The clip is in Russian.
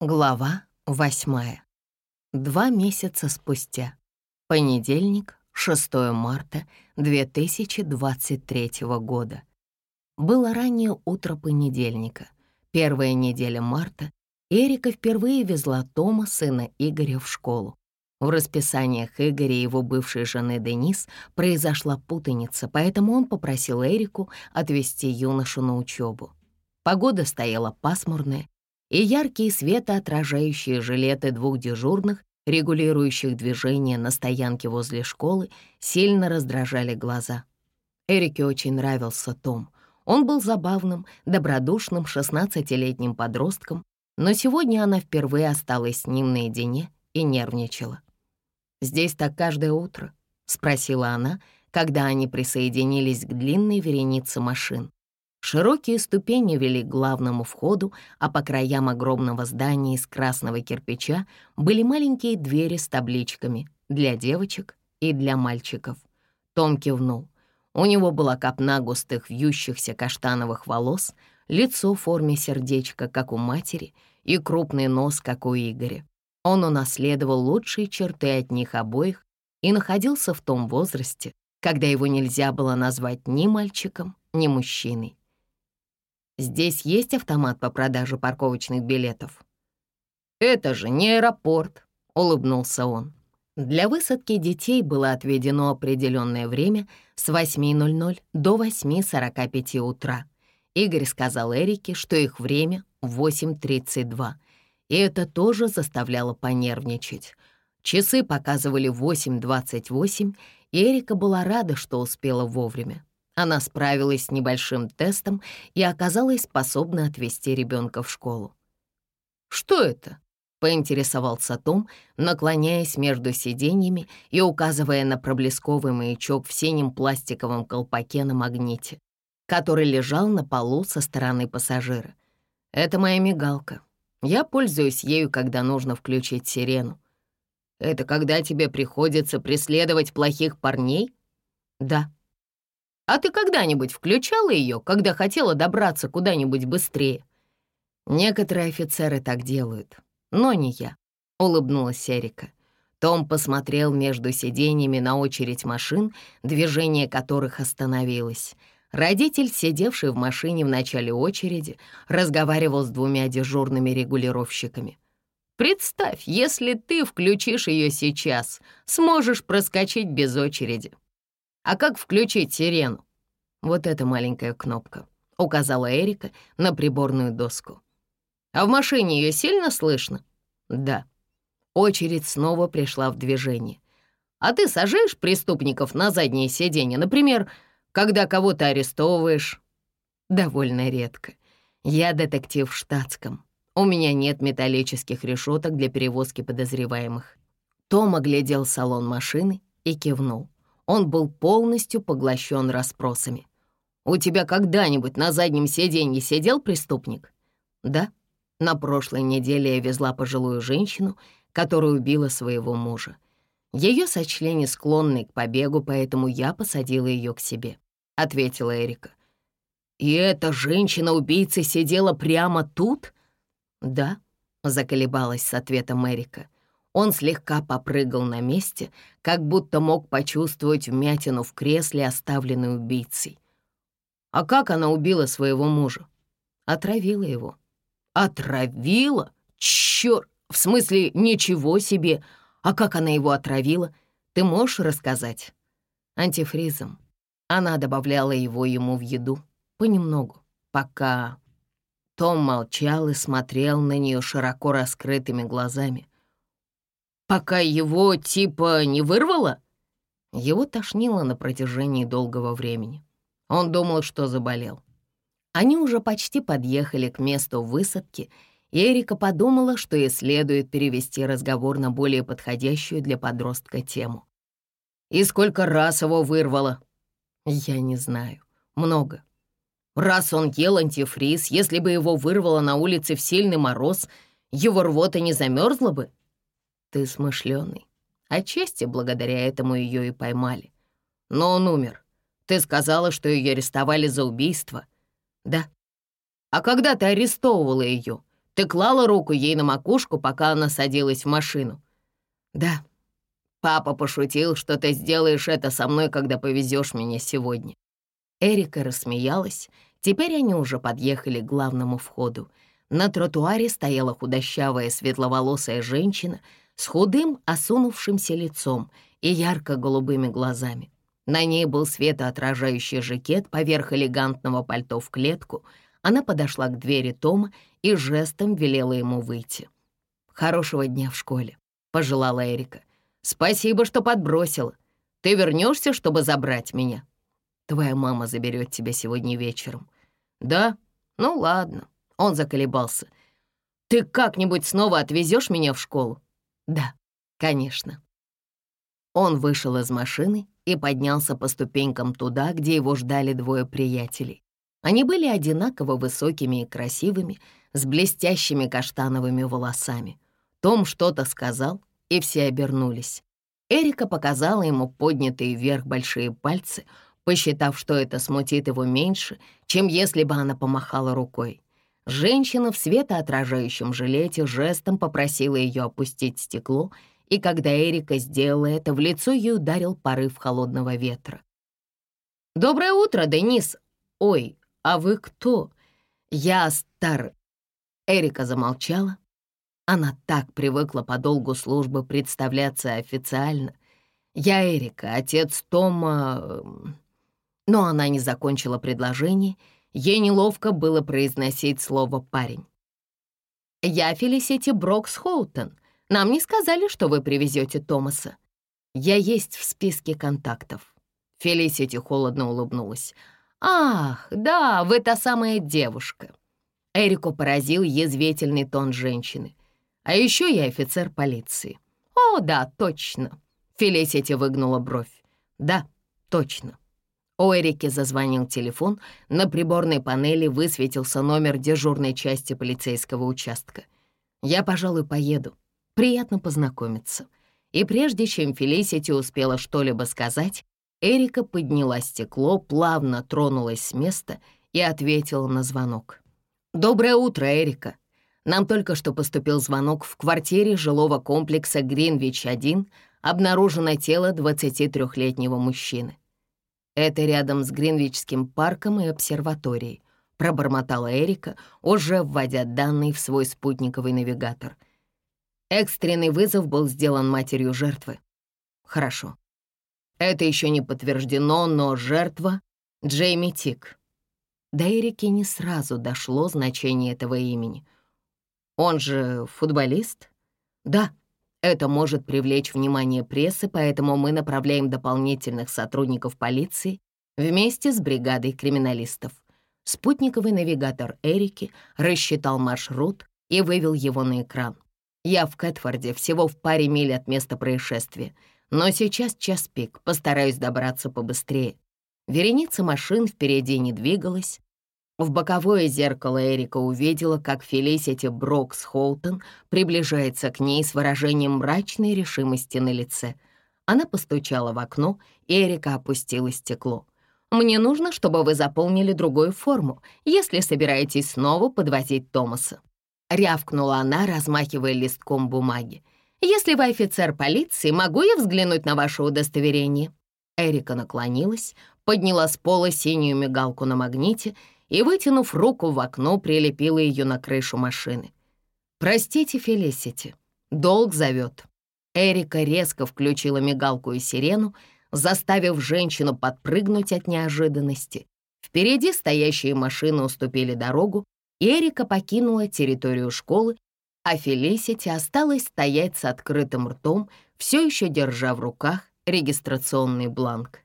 Глава восьмая. Два месяца спустя. Понедельник, 6 марта 2023 года. Было раннее утро понедельника, первая неделя марта, Эрика впервые везла Тома, сына Игоря, в школу. В расписаниях Игоря и его бывшей жены Денис произошла путаница, поэтому он попросил Эрику отвезти юношу на учебу. Погода стояла пасмурная, и яркие светоотражающие жилеты двух дежурных, регулирующих движение на стоянке возле школы, сильно раздражали глаза. Эрике очень нравился Том. Он был забавным, добродушным 16-летним подростком, но сегодня она впервые осталась с ним наедине и нервничала. «Здесь так каждое утро?» — спросила она, когда они присоединились к длинной веренице машин. Широкие ступени вели к главному входу, а по краям огромного здания из красного кирпича были маленькие двери с табличками для девочек и для мальчиков. Том кивнул. У него была копна густых вьющихся каштановых волос, лицо в форме сердечка, как у матери, и крупный нос, как у Игоря. Он унаследовал лучшие черты от них обоих и находился в том возрасте, когда его нельзя было назвать ни мальчиком, ни мужчиной. Здесь есть автомат по продаже парковочных билетов?» «Это же не аэропорт», — улыбнулся он. Для высадки детей было отведено определенное время с 8.00 до 8.45 утра. Игорь сказал Эрике, что их время 8.32, и это тоже заставляло понервничать. Часы показывали 8.28, и Эрика была рада, что успела вовремя. Она справилась с небольшим тестом и оказалась способна отвезти ребенка в школу. «Что это?» — поинтересовался Том, наклоняясь между сиденьями и указывая на проблесковый маячок в синем пластиковом колпаке на магните, который лежал на полу со стороны пассажира. «Это моя мигалка. Я пользуюсь ею, когда нужно включить сирену. Это когда тебе приходится преследовать плохих парней?» «Да», а ты когда-нибудь включала ее, когда хотела добраться куда-нибудь быстрее? Некоторые офицеры так делают, но не я, — улыбнулась Эрика. Том посмотрел между сиденьями на очередь машин, движение которых остановилось. Родитель, сидевший в машине в начале очереди, разговаривал с двумя дежурными регулировщиками. «Представь, если ты включишь ее сейчас, сможешь проскочить без очереди. А как включить сирену? Вот эта маленькая кнопка, указала Эрика на приборную доску. А в машине ее сильно слышно? Да. Очередь снова пришла в движение. А ты сажаешь преступников на заднее сиденье, например, когда кого-то арестовываешь? Довольно редко. Я детектив в штатском. У меня нет металлических решеток для перевозки подозреваемых. Том оглядел салон машины и кивнул. Он был полностью поглощен расспросами. «У тебя когда-нибудь на заднем сиденье сидел преступник?» «Да. На прошлой неделе я везла пожилую женщину, которая убила своего мужа. Ее сочли не склонной к побегу, поэтому я посадила ее к себе», — ответила Эрика. «И эта женщина-убийца сидела прямо тут?» «Да», — заколебалась с ответом Эрика. Он слегка попрыгал на месте, как будто мог почувствовать вмятину в кресле, оставленной убийцей. А как она убила своего мужа? Отравила его. Отравила? Чёрт! В смысле, ничего себе! А как она его отравила? Ты можешь рассказать? Антифризом. Она добавляла его ему в еду. Понемногу. Пока... Том молчал и смотрел на нее широко раскрытыми глазами. «Пока его типа не вырвало?» Его тошнило на протяжении долгого времени. Он думал, что заболел. Они уже почти подъехали к месту высадки, и Эрика подумала, что ей следует перевести разговор на более подходящую для подростка тему. «И сколько раз его вырвало?» «Я не знаю. Много. Раз он ел антифриз, если бы его вырвало на улице в сильный мороз, его рвота не замерзла бы?» «Ты смышленый. Отчасти благодаря этому ее и поймали. Но он умер. Ты сказала, что ее арестовали за убийство?» «Да». «А когда ты арестовывала ее, Ты клала руку ей на макушку, пока она садилась в машину?» «Да». «Папа пошутил, что ты сделаешь это со мной, когда повезешь меня сегодня». Эрика рассмеялась. Теперь они уже подъехали к главному входу. На тротуаре стояла худощавая светловолосая женщина с худым, осунувшимся лицом и ярко-голубыми глазами. На ней был светоотражающий жакет поверх элегантного пальто в клетку. Она подошла к двери Тома и жестом велела ему выйти. «Хорошего дня в школе», — пожелала Эрика. «Спасибо, что подбросила. Ты вернешься, чтобы забрать меня?» «Твоя мама заберет тебя сегодня вечером». «Да? Ну ладно». Он заколебался. «Ты как-нибудь снова отвезешь меня в школу?» «Да, конечно». Он вышел из машины и поднялся по ступенькам туда, где его ждали двое приятелей. Они были одинаково высокими и красивыми, с блестящими каштановыми волосами. Том что-то сказал, и все обернулись. Эрика показала ему поднятые вверх большие пальцы, посчитав, что это смутит его меньше, чем если бы она помахала рукой. Женщина в светоотражающем жилете жестом попросила ее опустить стекло, и когда Эрика сделала это, в лицо ей ударил порыв холодного ветра. «Доброе утро, Денис! Ой, а вы кто?» «Я стар...» Эрика замолчала. Она так привыкла по долгу службы представляться официально. «Я Эрика, отец Тома...» Но она не закончила предложение — Ей неловко было произносить слово «парень». «Я Фелисити Брокс Хоутон. Нам не сказали, что вы привезете Томаса. Я есть в списке контактов». Фелисити холодно улыбнулась. «Ах, да, вы та самая девушка». Эрику поразил язвительный тон женщины. «А еще я офицер полиции». «О, да, точно». Фелисити выгнула бровь. «Да, точно». У Эрики зазвонил телефон, на приборной панели высветился номер дежурной части полицейского участка. «Я, пожалуй, поеду. Приятно познакомиться». И прежде чем Фелисити успела что-либо сказать, Эрика подняла стекло, плавно тронулась с места и ответила на звонок. «Доброе утро, Эрика. Нам только что поступил звонок в квартире жилого комплекса Гринвич-1 обнаружено тело 23-летнего мужчины. Это рядом с Гринвичским парком и обсерваторией», — пробормотала Эрика, уже вводя данные в свой спутниковый навигатор. Экстренный вызов был сделан матерью жертвы. Хорошо. Это еще не подтверждено, но жертва — Джейми Тик. До Эрики не сразу дошло значение этого имени. Он же футболист? Да, это может привлечь внимание прессы, поэтому мы направляем дополнительных сотрудников полиции вместе с бригадой криминалистов. Спутниковый навигатор Эрики рассчитал маршрут и вывел его на экран. Я в Кэтфорде, всего в паре миль от места происшествия, но сейчас час пик, постараюсь добраться побыстрее. Вереница машин впереди не двигалась, в боковое зеркало Эрика увидела, как Фелисити Брокс Холтон приближается к ней с выражением мрачной решимости на лице. Она постучала в окно, и Эрика опустила стекло. «Мне нужно, чтобы вы заполнили другую форму, если собираетесь снова подвозить Томаса». Рявкнула она, размахивая листком бумаги. «Если вы офицер полиции, могу я взглянуть на ваше удостоверение?» Эрика наклонилась, подняла с пола синюю мигалку на магните и, вытянув руку в окно, прилепила ее на крышу машины. «Простите, Фелисити, долг зовет». Эрика резко включила мигалку и сирену, заставив женщину подпрыгнуть от неожиданности. Впереди стоящие машины уступили дорогу, и Эрика покинула территорию школы, а Фелисити осталась стоять с открытым ртом, все еще держа в руках регистрационный бланк.